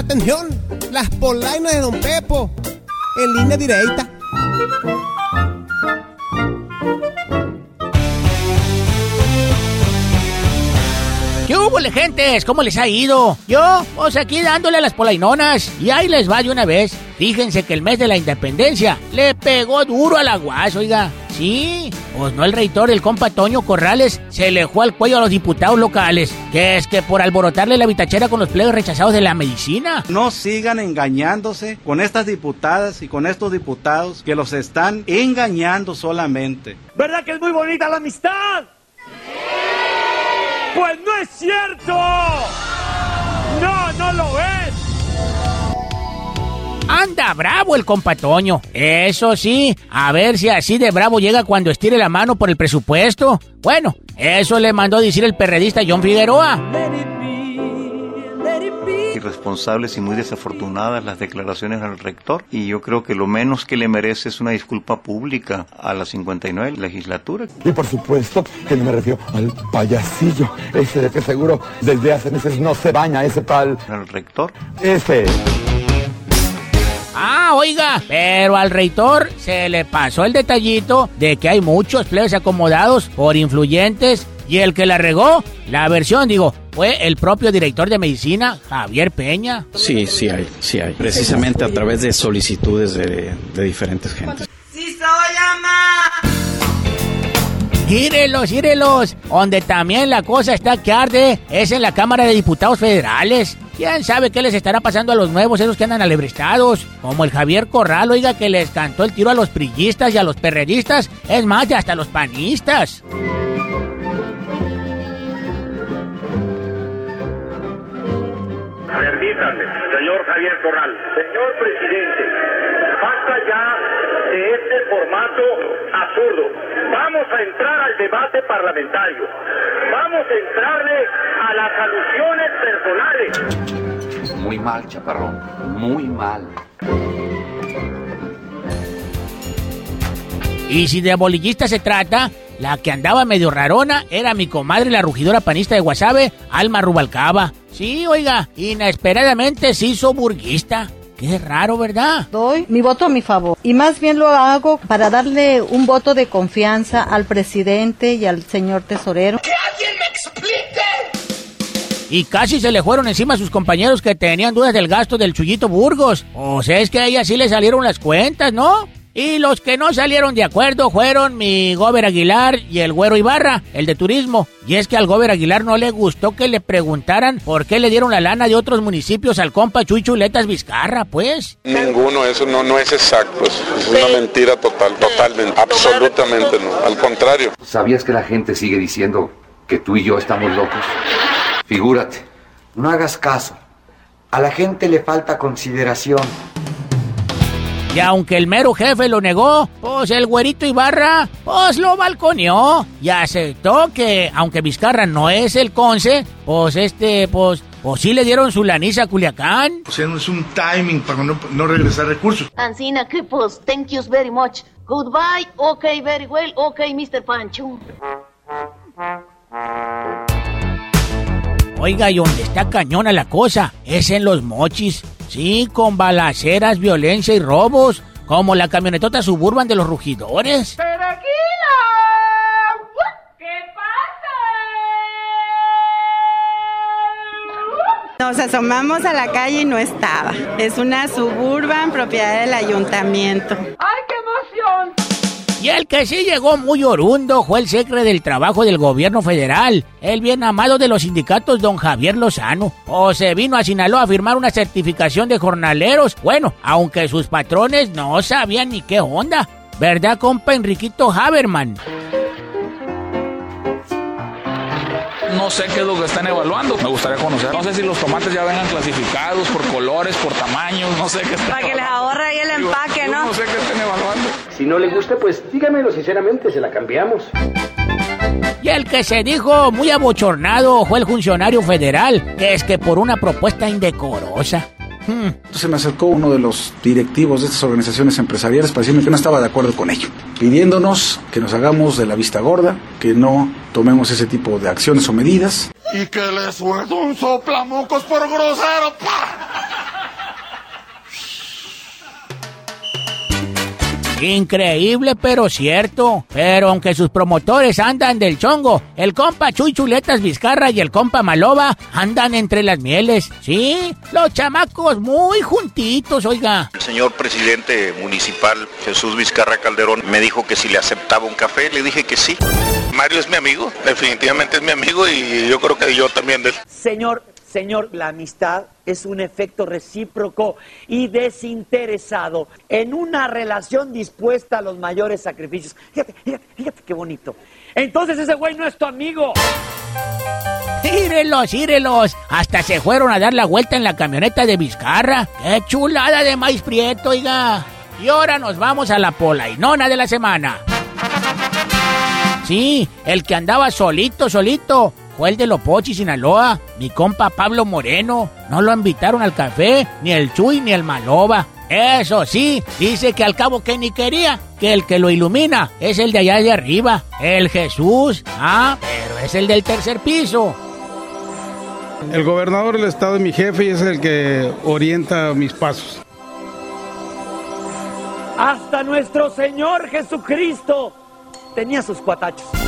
Atención, las polainas de Don Pepo, en línea directa. ¿Qué hubo, gentes? ¿Cómo les ha ido? Yo, pues aquí dándole a las polainonas. Y ahí les va de una vez. Fíjense que el mes de la independencia le pegó duro a la guas, oiga. Sí, pues no el reitor, el compa Toño Corrales, se le al cuello a los diputados locales, que es que por alborotarle la bitachera con los plebes rechazados de la medicina. No sigan engañándose con estas diputadas y con estos diputados que los están engañando solamente. ¿Verdad que es muy bonita la amistad? Pues no es cierto. No, Anda bravo el compatoño. Eso sí, a ver si así de bravo llega cuando estire la mano por el presupuesto. Bueno, eso le mandó a decir el perredista John Figueroa irresponsables y muy desafortunadas las declaraciones del rector y yo creo que lo menos que le merece es una disculpa pública a la 59 legislatura. Y por supuesto que no me refiero al payasillo, ese de que seguro desde hace meses no se baña, ese tal... El rector. Ese. Ah, oiga, pero al reitor se le pasó el detallito de que hay muchos plebes acomodados por influyentes y el que la regó, la versión, digo, fue el propio director de medicina, Javier Peña. Sí, sí hay, sí hay. Precisamente a través de solicitudes de, diferentes gentes. ¡Sí soy ama! Gírelos, gírelos. Donde también la cosa está que arde es en la Cámara de Diputados Federales. ¿Quién sabe qué les estará pasando a los nuevos, esos que andan alebristados? Como el Javier Corral, oiga, que les cantó el tiro a los prillistas y a los perredistas. Es más, y hasta los panistas. Señor Javier Corral. Señor presidente, basta ya de este formato absurdo. Vamos a entrar al debate parlamentario. Vamos a entrarle a las alusiones personales. Muy mal, chaparrón. Muy mal. Y si de abolillista se trata, la que andaba medio rarona era mi comadre la rugidora panista de Guasave, Alma Rubalcaba. Sí, oiga, inesperadamente se hizo burguista. Qué raro, ¿verdad? Doy mi voto a mi favor. Y más bien lo hago para darle un voto de confianza al presidente y al señor tesorero. ¡Que alguien me explique! Y casi se le fueron encima a sus compañeros que tenían dudas del gasto del Chuyito Burgos. O sea, es que a ella sí le salieron las cuentas, ¿no? Y los que no salieron de acuerdo fueron mi Gober Aguilar y el Güero Ibarra, el de turismo. Y es que al Gober Aguilar no le gustó que le preguntaran por qué le dieron la lana de otros municipios al compa Chuy Chuletas Vizcarra, pues. Ninguno, eso no, no es exacto, es una mentira total, totalmente, absolutamente no, al contrario. ¿Sabías que la gente sigue diciendo que tú y yo estamos locos? Figúrate, no hagas caso. A la gente le falta consideración. Y aunque el mero jefe lo negó, pues el güerito Ibarra, pues lo balconeó y aceptó que, aunque Vizcarra no es el conce, pues este, pues, pues sí le dieron su laniza a Culiacán. O sea, no es un timing para no, no regresar recursos. Ancina que pues, thank you very much. Goodbye, okay, very well, okay, Mr. Pancho. Oiga, y donde está cañona la cosa, es en los mochis. Sí, con balaceras, violencia y robos, como la camionetota suburban de los rugidores. ¡Tranquilo! ¿Qué pasa? Nos asomamos a la calle y no estaba. Es una suburban propiedad del ayuntamiento. ¡Ay! Y el que sí llegó muy orundo fue el secre del trabajo del gobierno federal, el bien amado de los sindicatos don Javier Lozano. O se vino a Sinaloa a firmar una certificación de jornaleros, bueno, aunque sus patrones no sabían ni qué onda. ¿Verdad, compa Enriquito Haberman? No sé qué es lo que están evaluando. Me gustaría conocer. No sé si los tomates ya vengan clasificados por colores, por tamaños. No sé qué están Para que les ahorre ahí el empaque, ¿no? No sé qué están evaluando. Si no le gusta, pues dígamelo sinceramente, se la cambiamos. Y el que se dijo muy abochornado fue el funcionario federal, que es que por una propuesta indecorosa. Entonces me acercó uno de los directivos de estas organizaciones empresariales para decirme que no estaba de acuerdo con ello, pidiéndonos que nos hagamos de la vista gorda, que no tomemos ese tipo de acciones o medidas. Y que le suelto un soplamocos por grosero. ¡Pah! Increíble, pero cierto. Pero aunque sus promotores andan del chongo, el compa Chuy Chuletas Vizcarra y el compa Maloba andan entre las mieles. Sí, los chamacos muy juntitos, oiga. El señor presidente municipal Jesús Vizcarra Calderón me dijo que si le aceptaba un café, le dije que sí. Mario es mi amigo, definitivamente es mi amigo y yo creo que yo también de él. Señor, señor, la amistad es un efecto recíproco y desinteresado en una relación dispuesta a los mayores sacrificios. Fíjate, fíjate, fíjate qué bonito. Entonces ese güey no es tu amigo. Írelos, írelos. Hasta se fueron a dar la vuelta en la camioneta de Vizcarra. ¡Qué chulada de maíz prieto, oiga! Y ahora nos vamos a la polainona de la semana. Sí, el que andaba solito, solito, fue el de Lopochi, Sinaloa. Mi compa Pablo Moreno. No lo invitaron al café, ni el Chuy, ni el Maloba. Eso sí, dice que al cabo que ni quería, que el que lo ilumina es el de allá de arriba, el Jesús. Ah, pero es el del tercer piso. El gobernador del estado es mi jefe y es el que orienta mis pasos. Hasta nuestro Señor Jesucristo tenía sus cuatachos.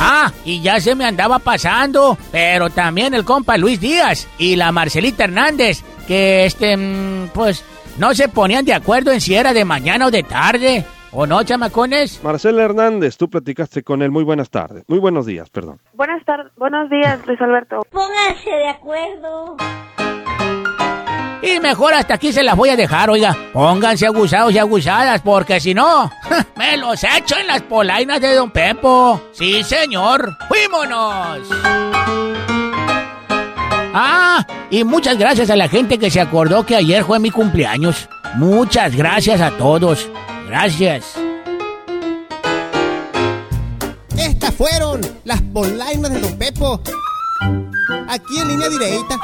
Ah, y ya se me andaba pasando, pero también el compa Luis Díaz y la Marcelita Hernández, que este, mm, pues, no se ponían de acuerdo en si era de mañana o de tarde. ¿O no, chamacones? Marcela Hernández, tú platicaste con él. Muy buenas tardes. Muy buenos días, perdón. Buenas tardes, buenos días, Luis Alberto. Pónganse de acuerdo. Y mejor hasta aquí se las voy a dejar, oiga. Pónganse aguzados y aguzadas, porque si no, me los echo en las polainas de Don Pepo. Sí, señor. ¡Fuímonos! Ah, y muchas gracias a la gente que se acordó que ayer fue mi cumpleaños. Muchas gracias a todos. Gracias. Estas fueron las polainas de Don Pepo. Aquí en línea directa.